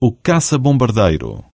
O caça-bombardeiro.